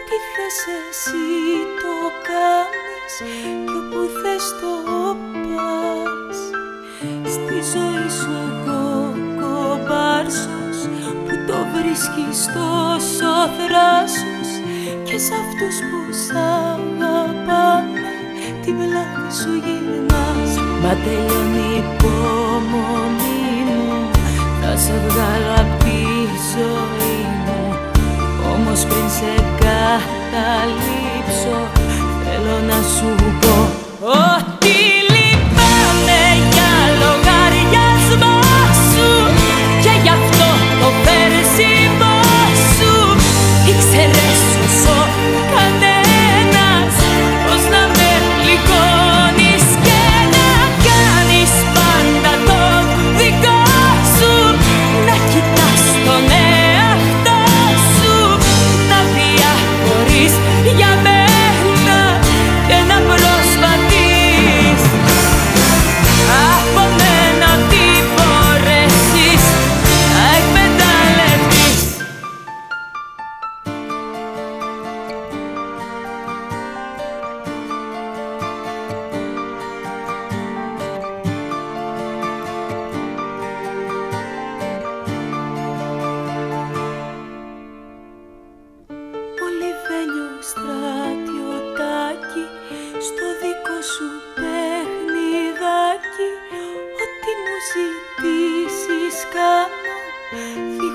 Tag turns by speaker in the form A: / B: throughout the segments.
A: Ό,τι θες εσύ το κάνεις Κι όπου θες το πας. Στη ζωή σου εγώ κομπάρσος Που το βρίσκεις τόσο θράσος Και σε αυτούς που σ' αγαπάνε Την πλάτη σου γυρνάς. Μα τελειώνει η υπομονή μου Θα σε βγάλω απ' τη ζωή μου. Όμως πριν σε καταλήψω Θέλω να σου πω Ότι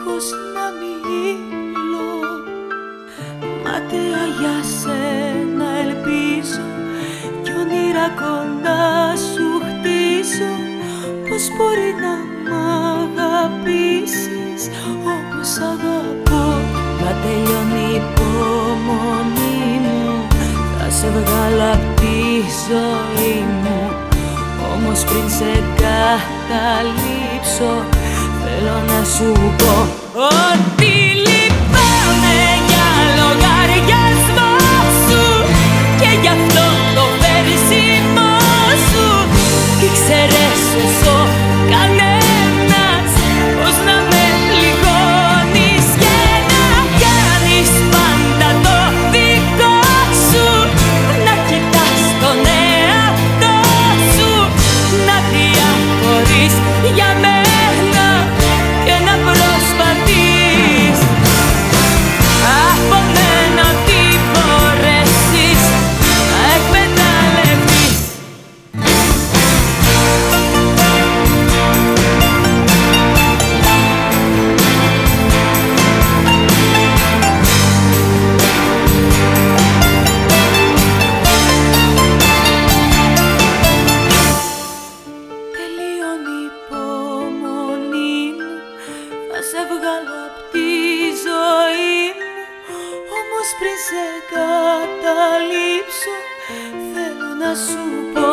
A: δίχως να μιλώ. Μάταια για σένα ελπίζω. Κι όνειρα κοντά σου χτίζω. Πώς μπορεί να μ' αγαπήσεις όπως αγαπώ. Μα τελειώνει η υπομονή μου. Θα σε βγάλω απ' τη ζωή μου. Όμως πριν σε καταλήψω Θέλω να σου πω Ότι λυπάμαι σε βγάλω απ' τη ζωή. Μου Όμως πριν σε καταλήψω θέλω να σου πω